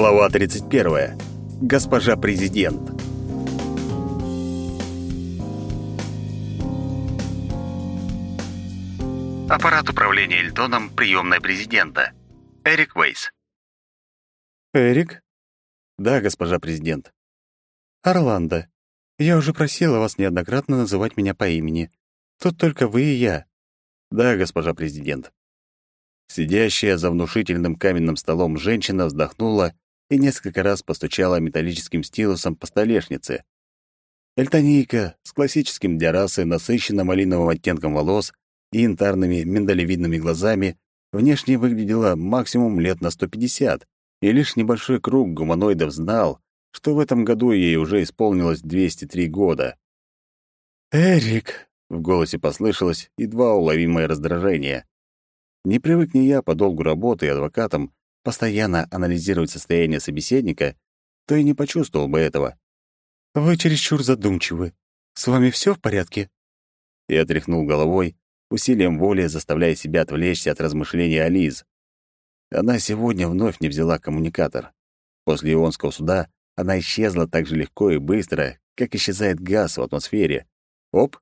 Глава 31. Госпожа президент. Аппарат управления Эльтоном, приемная президента. Эрик Вейс. Эрик? Да, госпожа президент. Орландо, я уже просила вас неоднократно называть меня по имени. Тут только вы и я. Да, госпожа президент. Сидящая за внушительным каменным столом женщина вздохнула и несколько раз постучала металлическим стилусом по столешнице. Эльтонийка с классическим для расы насыщенно-малиновым оттенком волос и янтарными миндалевидными глазами внешне выглядела максимум лет на 150, и лишь небольшой круг гуманоидов знал, что в этом году ей уже исполнилось 203 года. «Эрик!» — в голосе послышалось едва уловимое раздражение. Не привыкни я по долгу работы и адвокатам постоянно анализировать состояние собеседника, то и не почувствовал бы этого. «Вы чересчур задумчивы. С вами все в порядке?» Я тряхнул головой, усилием воли заставляя себя отвлечься от размышлений о Лиз. Она сегодня вновь не взяла коммуникатор. После Ионского суда она исчезла так же легко и быстро, как исчезает газ в атмосфере. Оп,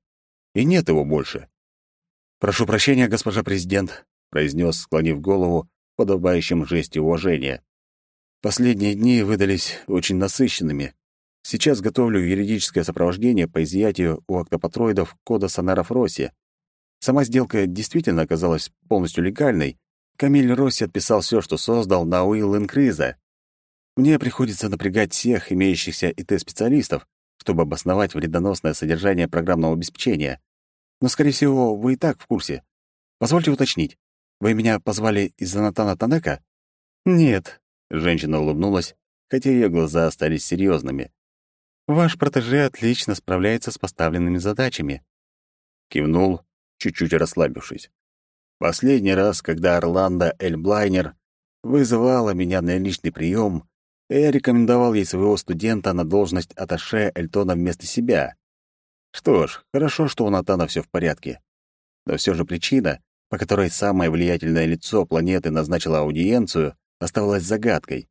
и нет его больше. «Прошу прощения, госпожа президент», — произнес, склонив голову подобающем жесте уважения. «Последние дни выдались очень насыщенными. Сейчас готовлю юридическое сопровождение по изъятию у октопатроидов кода сонаров Росси. Сама сделка действительно оказалась полностью легальной. Камиль Росси отписал все, что создал на Уилл Инкриза. Мне приходится напрягать всех имеющихся ИТ-специалистов, чтобы обосновать вредоносное содержание программного обеспечения. Но, скорее всего, вы и так в курсе. Позвольте уточнить. Вы меня позвали из-за Натана Танека? Нет, женщина улыбнулась, хотя ее глаза остались серьезными. Ваш протеже отлично справляется с поставленными задачами. Кивнул, чуть-чуть расслабившись. Последний раз, когда Орландо Эльблайнер вызывала меня на личный прием, я рекомендовал ей своего студента на должность аташе Эльтона вместо себя. Что ж, хорошо, что у Натана все в порядке. Но все же причина, по которой самое влиятельное лицо планеты назначило аудиенцию, оставалась загадкой.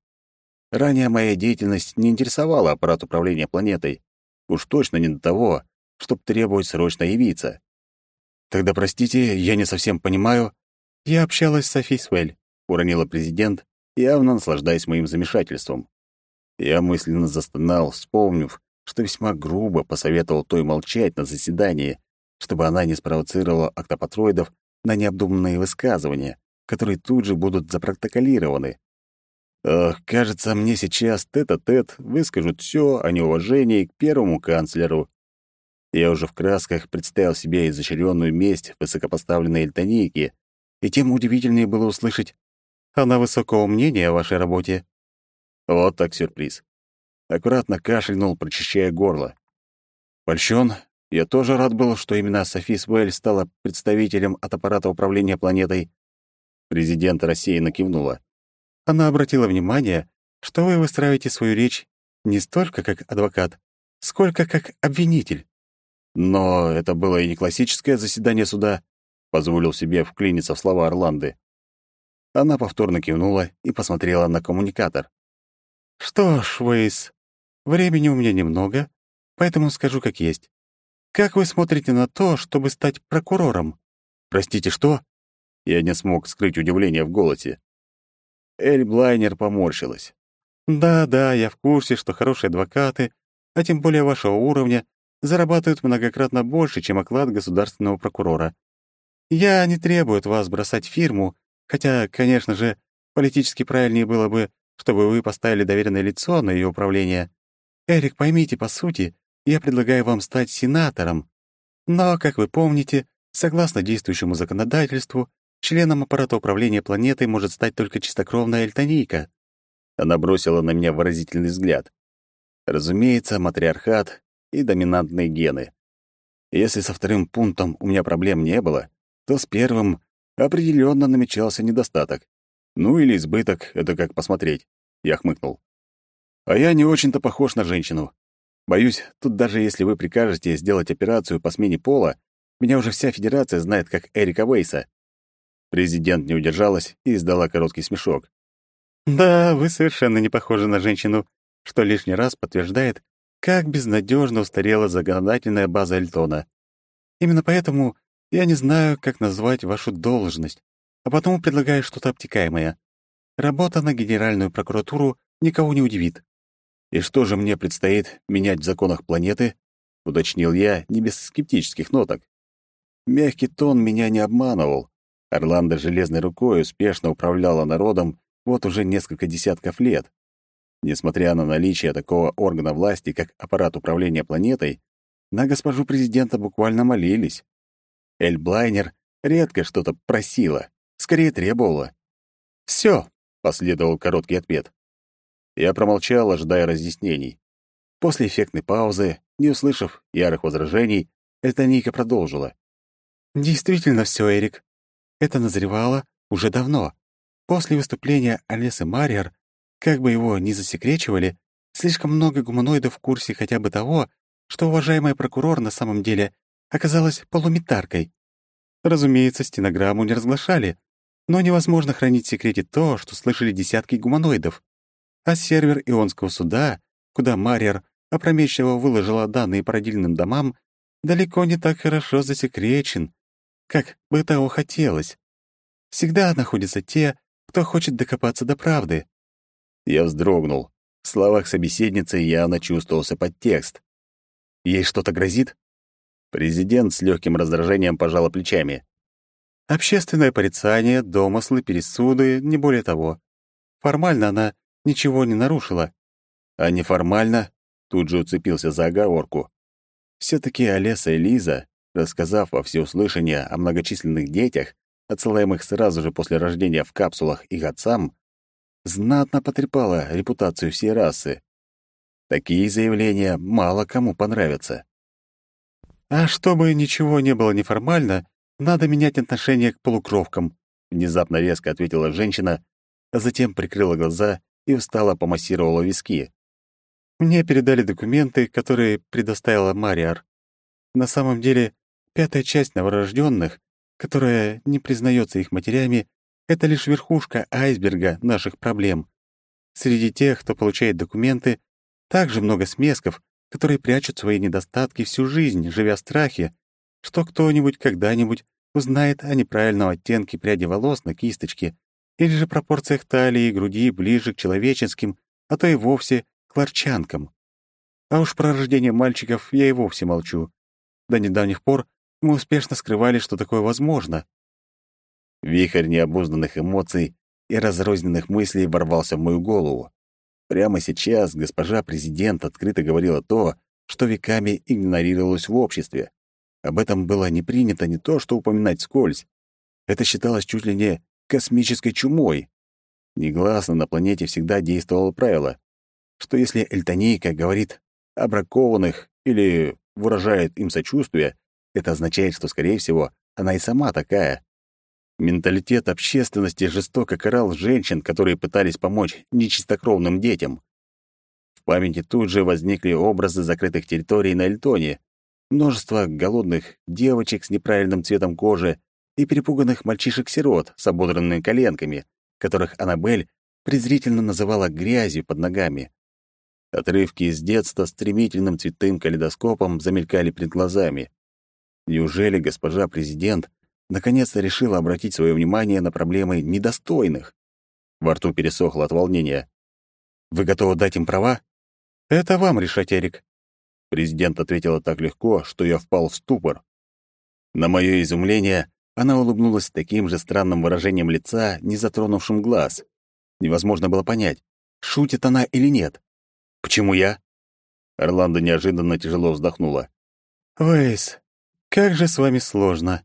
Ранее моя деятельность не интересовала аппарат управления планетой. Уж точно не до того, чтобы требовать срочно явиться. Тогда, простите, я не совсем понимаю. Я общалась с Софи Свель, уронила президент, явно наслаждаясь моим замешательством. Я мысленно застонал, вспомнив, что весьма грубо посоветовал той молчать на заседании, чтобы она не спровоцировала октопатроидов на необдуманные высказывания, которые тут же будут запротоколированы. Ох, кажется, мне сейчас тет-а-тет выскажут все о неуважении к первому канцлеру. Я уже в красках представил себе изощренную месть высокопоставленной эльтонийки, и тем удивительнее было услышать «Она высокого мнения о вашей работе». Вот так сюрприз. Аккуратно кашлянул, прочищая горло. Польщен, я тоже рад был, что именно Софи Свель стала представителем от аппарата управления планетой. Президент рассеянно кивнула. Она обратила внимание, что вы выстраиваете свою речь не столько как адвокат, сколько как обвинитель. Но это было и не классическое заседание суда, позволил себе вклиниться в слова Орланды. Она повторно кивнула и посмотрела на коммуникатор. «Что ж, Уэйс, времени у меня немного, поэтому скажу как есть. Как вы смотрите на то, чтобы стать прокурором? Простите, что? Я не смог скрыть удивление в голосе. Эль Блайнер поморщилась. Да-да, я в курсе, что хорошие адвокаты, а тем более вашего уровня, зарабатывают многократно больше, чем оклад государственного прокурора. Я не требую от вас бросать фирму, хотя, конечно же, политически правильнее было бы, чтобы вы поставили доверенное лицо на ее управление. Эрик, поймите, по сути, я предлагаю вам стать сенатором. Но, как вы помните, согласно действующему законодательству, членом аппарата управления планетой может стать только чистокровная эльтонийка». Она бросила на меня выразительный взгляд. Разумеется, матриархат и доминантные гены. Если со вторым пунктом у меня проблем не было, то с первым определенно намечался недостаток. Ну или избыток, это как посмотреть. Я хмыкнул. А я не очень-то похож на женщину. Боюсь, тут даже если вы прикажете сделать операцию по смене пола, меня уже вся федерация знает как Эрика Вейса. Президент не удержалась и издала короткий смешок. Да, вы совершенно не похожи на женщину, что лишний раз подтверждает, как безнадежно устарела законодательная база Эльтона. Именно поэтому я не знаю, как назвать вашу должность, а потому предлагаю что-то обтекаемое. Работа на Генеральную прокуратуру никого не удивит. И что же мне предстоит менять в законах планеты? уточнил я не без скептических ноток. Мягкий тон меня не обманывал. Орландо железной рукой успешно управляла народом вот уже несколько десятков лет. Несмотря на наличие такого органа власти, как аппарат управления планетой, на госпожу президента буквально молились. Эль Блайнер редко что-то просила, скорее требовала. «Всё», — последовал короткий ответ. Я промолчал, ожидая разъяснений. После эффектной паузы, не услышав ярых возражений, Эльтонийка продолжила. «Действительно всё, Эрик. Это назревало уже давно. После выступления Олесы Мариар, как бы его ни засекречивали, слишком много гуманоидов в курсе хотя бы того, что уважаемая прокурор на самом деле оказалась полуметаркой. Разумеется, стенограмму не разглашали, но невозможно хранить в секрете то, что слышали десятки гуманоидов. А сервер Ионского суда, куда Мариар опрометчиво выложила данные по родильным домам, далеко не так хорошо засекречен, как бы того хотелось. Всегда находятся те, кто хочет докопаться до правды. Я вздрогнул. В словах собеседницы явно чувствовался подтекст. Ей что-то грозит? Президент с легким раздражением пожал плечами. Общественное порицание, домыслы, пересуды, не более того. Формально она ничего не нарушила. А неформально тут же уцепился за оговорку. все таки Олеса и Лиза, рассказав во всеуслышание о многочисленных детях, отсылаемых сразу же после рождения в капсулах их отцам, знатно потрепала репутацию всей расы. Такие заявления мало кому понравятся. «А чтобы ничего не было неформально, надо менять отношение к полукровкам», внезапно резко ответила женщина, а затем прикрыла глаза и устало помассировала виски. «Мне передали документы, которые предоставила Мариар. На самом деле, пятая часть новорожденных которая не признается их матерями, это лишь верхушка айсберга наших проблем. Среди тех, кто получает документы, также много смесков, которые прячут свои недостатки всю жизнь, живя в страхе, что кто-нибудь когда-нибудь узнает о неправильном оттенке пряди волос на кисточке или же пропорциях талии и груди ближе к человеческим, а то и вовсе к ларчанкам. А уж про рождение мальчиков я и вовсе молчу. До недавних пор мы успешно скрывали, что такое возможно. Вихрь необузданных эмоций и разрозненных мыслей ворвался в мою голову. Прямо сейчас госпожа президент открыто говорила то, что веками игнорировалось в обществе. Об этом было не принято не то, что упоминать скользь. Это считалось чуть ли не космической чумой. Негласно на планете всегда действовало правило, что если эльтонейка говорит о или выражает им сочувствие, это означает, что, скорее всего, она и сама такая. Менталитет общественности жестоко карал женщин, которые пытались помочь нечистокровным детям. В памяти тут же возникли образы закрытых территорий на Эльтоне, множество голодных девочек с неправильным цветом кожи и перепуганных мальчишек-сирот с ободранными коленками, которых Аннабель презрительно называла грязью под ногами. Отрывки из детства стремительным цветным калейдоскопом замелькали перед глазами. Неужели госпожа президент наконец-то решила обратить свое внимание на проблемы недостойных? Во рту пересохло от волнения. «Вы готовы дать им права?» «Это вам решать, Эрик». Президент ответила так легко, что я впал в ступор. На мое изумление она улыбнулась таким же странным выражением лица, не затронувшим глаз. Невозможно было понять, шутит она или нет. «Почему я?» Орландо неожиданно тяжело вздохнула. «Вейс, как же с вами сложно.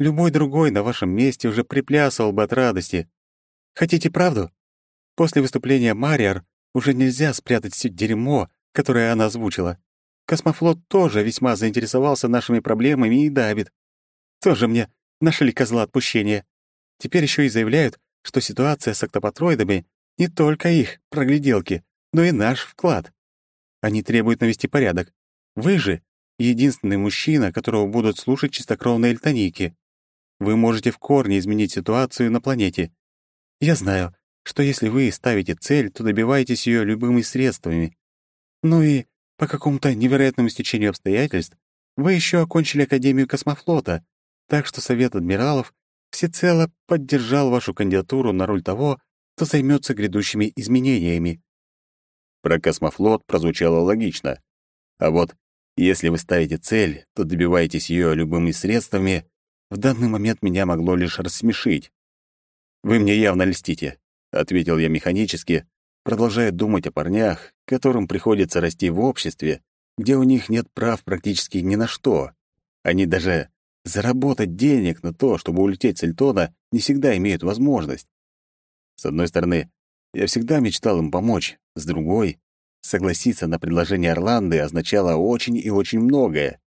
Любой другой на вашем месте уже приплясывал бы от радости. Хотите правду? После выступления Мариар уже нельзя спрятать все дерьмо, которое она озвучила. Космофлот тоже весьма заинтересовался нашими проблемами и давит. Тоже мне нашли козла отпущения. Теперь еще и заявляют, что ситуация с октопатроидами не только их прогляделки, но и наш вклад. Они требуют навести порядок. Вы же единственный мужчина, которого будут слушать чистокровные эльтонийки. Вы можете в корне изменить ситуацию на планете. Я знаю, что если вы ставите цель, то добиваетесь ее любыми средствами. Ну и по какому-то невероятному стечению обстоятельств вы еще окончили Академию космофлота, так что Совет адмиралов всецело поддержал вашу кандидатуру на роль того, кто займется грядущими изменениями. Про космофлот прозвучало логично. А вот если вы ставите цель, то добиваетесь ее любыми средствами, в данный момент меня могло лишь рассмешить. «Вы мне явно льстите», — ответил я механически, продолжая думать о парнях, которым приходится расти в обществе, где у них нет прав практически ни на что. Они даже заработать денег на то, чтобы улететь с Эльтона, не всегда имеют возможность. С одной стороны, я всегда мечтал им помочь, с другой — согласиться на предложение Орланды означало очень и очень многое.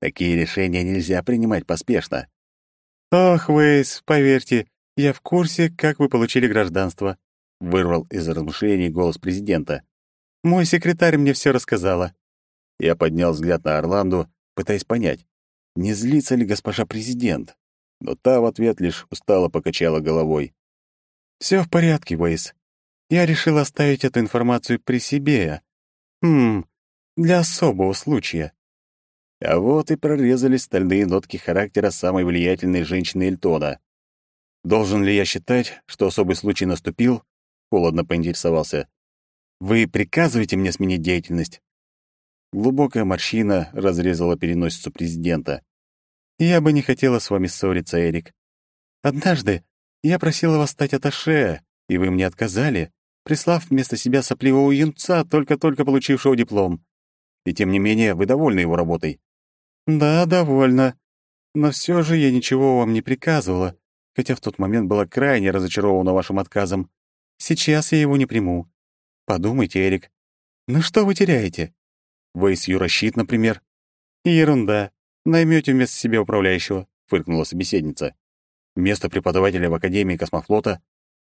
Такие решения нельзя принимать поспешно. «Ох, Вейс, поверьте, я в курсе, как вы получили гражданство», — вырвал из размышлений голос президента. «Мой секретарь мне все рассказала». Я поднял взгляд на Орланду, пытаясь понять, не злится ли госпожа президент, но та в ответ лишь устало покачала головой. Все в порядке, Уэйс. Я решил оставить эту информацию при себе. Хм, для особого случая. А вот и прорезались стальные нотки характера самой влиятельной женщины Эльтона. Должен ли я считать, что особый случай наступил? Холодно поинтересовался. Вы приказываете мне сменить деятельность? Глубокая морщина разрезала переносицу президента. Я бы не хотела с вами ссориться, Эрик. Однажды я просила вас стать аташе, и вы мне отказали прислав вместо себя сопливого юнца, только-только получившего диплом. И тем не менее вы довольны его работой. Да, довольна. Но все же я ничего вам не приказывала, хотя в тот момент была крайне разочарована вашим отказом. Сейчас я его не приму. Подумайте, Эрик. Ну что вы теряете? Вейс Юрощит, например. Ерунда. Наймете вместо себя управляющего, фыркнула собеседница. Место преподавателя в Академии космофлота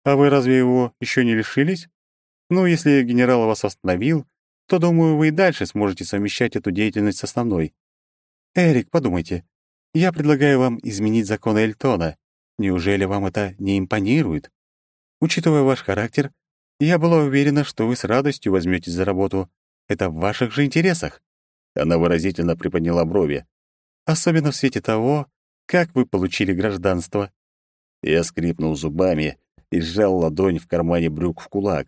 а вы разве его еще не лишились? Ну, если генерал вас остановил, то, думаю, вы и дальше сможете совмещать эту деятельность с основной. Эрик, подумайте. Я предлагаю вам изменить законы Эльтона. Неужели вам это не импонирует? Учитывая ваш характер, я была уверена, что вы с радостью возьметесь за работу. Это в ваших же интересах. Она выразительно приподняла брови. Особенно в свете того, как вы получили гражданство. Я скрипнул зубами и сжал ладонь в кармане брюк в кулак.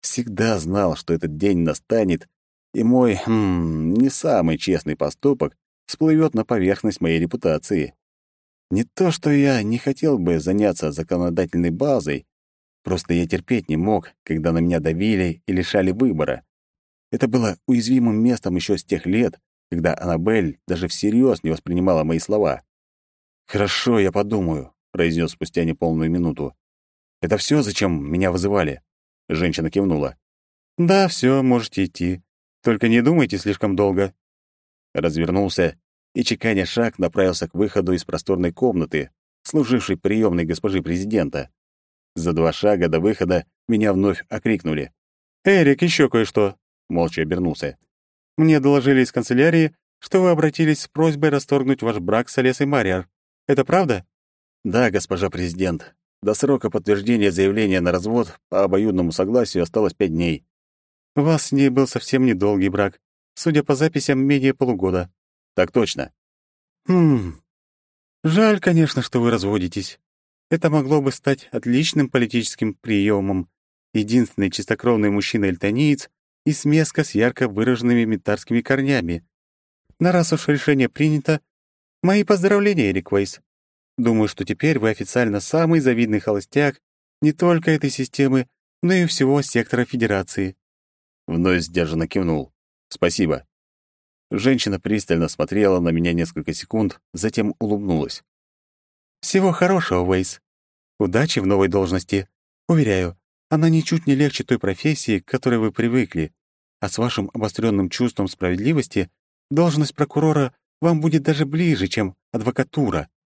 Всегда знал, что этот день настанет, и мой, хм, не самый честный поступок всплывет на поверхность моей репутации. Не то, что я не хотел бы заняться законодательной базой, просто я терпеть не мог, когда на меня давили и лишали выбора. Это было уязвимым местом еще с тех лет, когда Аннабель даже всерьез не воспринимала мои слова. «Хорошо, я подумаю», — произнес спустя неполную минуту. Это все, зачем меня вызывали?» Женщина кивнула. «Да, все, можете идти. Только не думайте слишком долго». Развернулся и, чеканя шаг, направился к выходу из просторной комнаты, служившей приемной госпожи президента. За два шага до выхода меня вновь окрикнули. «Эрик, еще кое-что!» Молча обернулся. «Мне доложили из канцелярии, что вы обратились с просьбой расторгнуть ваш брак с Олесой Мариар. Это правда?» «Да, госпожа президент. До срока подтверждения заявления на развод по обоюдному согласию осталось пять дней. У вас с ней был совсем недолгий брак. Судя по записям, менее полугода. Так точно. Хм. Жаль, конечно, что вы разводитесь. Это могло бы стать отличным политическим приемом. Единственный чистокровный мужчина-эльтониец и смеска с ярко выраженными метарскими корнями. На раз уж решение принято, мои поздравления, Эрик Вейс. Думаю, что теперь вы официально самый завидный холостяк не только этой системы, но и всего сектора Федерации». Вновь сдержанно кивнул. «Спасибо». Женщина пристально смотрела на меня несколько секунд, затем улыбнулась. «Всего хорошего, Уэйс. Удачи в новой должности. Уверяю, она ничуть не легче той профессии, к которой вы привыкли. А с вашим обостренным чувством справедливости должность прокурора вам будет даже ближе, чем адвокатура.